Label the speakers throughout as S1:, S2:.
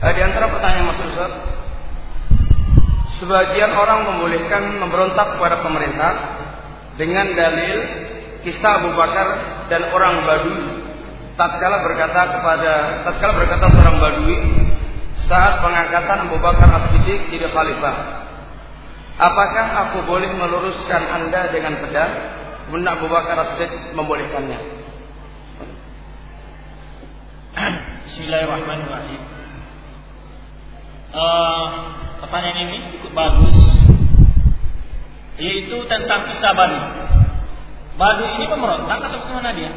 S1: Eh, di antara pertanyaan Mas Ustaz, sebagian orang membolehkan memberontak kepada pemerintah dengan dalil kisah Abu Bakar dan orang Badui tatkala berkata kepada tatkala berkata seorang Badui saat pengangkatan Abu Bakar As-Siddiq jadi khalifah. Apakah aku boleh meluruskan Anda dengan pedang? Kemudian Abu Bakar As-Siddiq membolehkannya.
S2: Bismillahirrahmanirrahim uh, pertanyaan ini cukup bagus yaitu tentang kisah Badu. Badu ini pemberontak atau ke mana dia?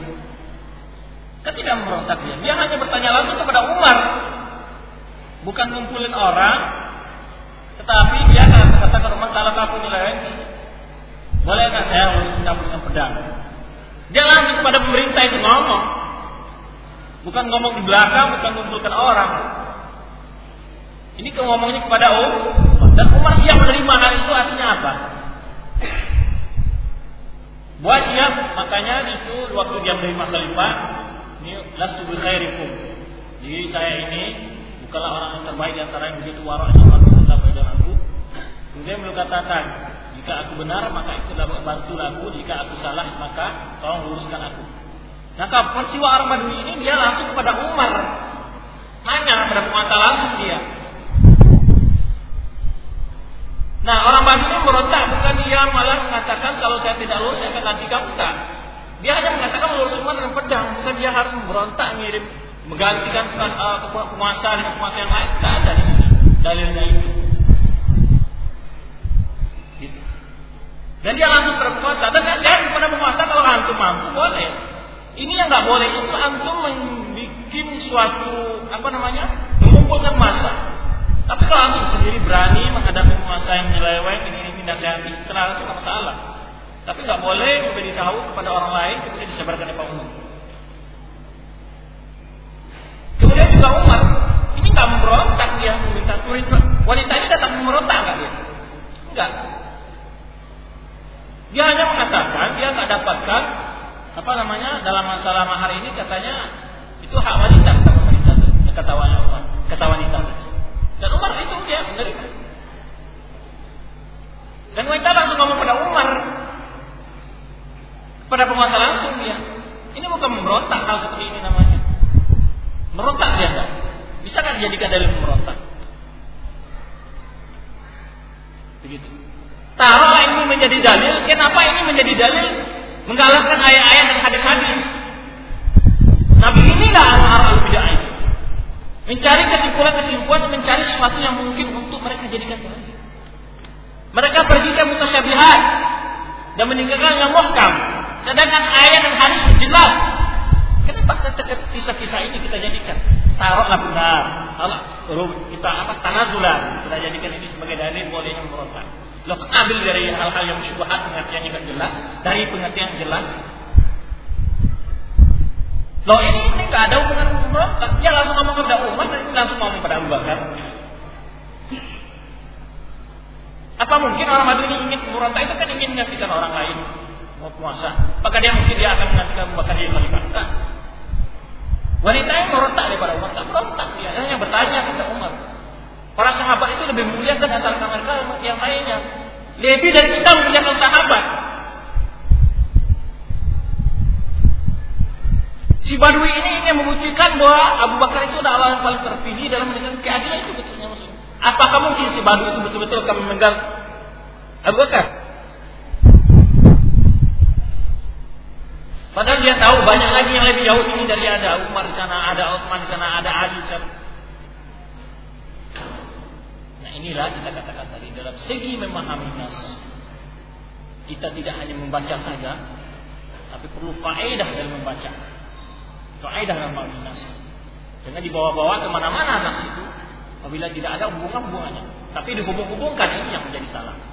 S2: Kan tidak memberontak dia. Dia hanya bertanya langsung kepada Umar. Bukan ngumpulin orang, tetapi dia akan kata ke Umar kalau kamu nilai bolehkah saya untuk dengan pedang? Dia langsung kepada pemerintah itu ngomong. Bukan ngomong di belakang, bukan ngumpulkan orang. Ini ngomongnya kepada Umar. Dan Umar siap menerima hal itu artinya apa? Buat siap, makanya itu waktu dia menerima khalifah, ini lastu bi khairikum. Jadi saya ini bukanlah orang yang terbaik di antara yang begitu waraknya tetap dengan aku. Kemudian beliau katakan, jika aku benar maka itu dapat bantu aku, jika aku salah maka tolong luruskan aku. Maka peristiwa orang Badui ini dia langsung kepada Umar. Nanya kepada penguasa langsung dia. Nah orang Badui ini berontak bukan dia malah mengatakan kalau saya tidak lulus saya akan nanti kamu tak. Dia hanya mengatakan lulus semua dengan pedang, bukan dia harus memberontak ngirim menggantikan uh, penguasa dengan penguasa yang lain. Tidak ada di sini dalilnya itu. Gitu. Dan dia langsung berpuasa dan nasihat kepada penguasa kalau antum mampu boleh. Ini yang nggak boleh itu antum membuat suatu apa namanya mengumpulkan masa tapi kalau antum sendiri berani menghadapi penguasa yang menyeleweng, ini dinasihati, itu masalah. Tapi nggak boleh memberitahu kepada orang lain kemudian disebarkan di umum. Kemudian juga Umar, ini nggak memberontak dia meminta wanita. Wanita ini datang memberontak nggak dia? Enggak. Dia hanya mengatakan dia nggak dapatkan apa namanya dalam masalah mahar ini katanya itu hak wanita kata pemerintah kata wanita kata wanita dan Umar itu dia menerima. Dan wanita langsung ngomong pada Umar. Pada penguasa langsung dia. Ini bukan memberontak hal seperti ini namanya. Merontak dia enggak? Bisa kan dijadikan dalil memberontak? Begitu. Taruhlah ini menjadi dalil. Kenapa ini menjadi dalil? Menggalakkan ayat-ayat dan hadis-hadis. Nabi inilah al-bid'ah. Mencari kesimpulan-kesimpulan, mencari sesuatu yang mungkin untuk mereka jadikan dalil. Mereka pergi ke mutasyabihat dan meninggalkan yang muhkam. Sedangkan ayat dan hadis jelas. Kenapa kisah-kisah ini kita jadikan? Taruhlah benar. Allah kita apa tanazulan. Kita jadikan ini sebagai dalil boleh yang merontak. Lo ambil dari hal-hal yang syubhat pengertiannya kan jelas, dari pengertian jelas, Loh ini ini ada hubungan Umar. Dia langsung ngomong kepada Umar dan langsung ngomong kepada Abu Bakar. Apa mungkin orang Madrid merontak itu kan ingin menyaksikan orang lain mau puasa. Maka dia mungkin dia akan menyaksikan Bakar jadi khalifah. Wanita yang merontak daripada Umar tak merontak dia hanya bertanya kepada Umar. Para sahabat itu lebih mulia kan antara mereka yang lainnya. Lebih dari kita memuliakan sahabat. Si Badui ini ingin membuktikan bahwa Abu Bakar itu adalah yang paling terpilih dalam menegakkan keadilan itu betulnya maksud. Apakah mungkin si Badui itu betul-betul akan memegang Abu Bakar? Padahal dia tahu banyak lagi yang lebih jauh ini dari ada Umar di sana, ada Utsman di sana, ada Ali di sana. Nah inilah kita katakan tadi dalam segi memahami nas kita tidak hanya membaca saja, tapi perlu faedah dalam membaca. Kaidah dalam nas. Jangan dibawa-bawa ke mana-mana nas itu. Apabila tidak ada hubungan hubungannya. Tapi dihubung-hubungkan ini yang menjadi salah.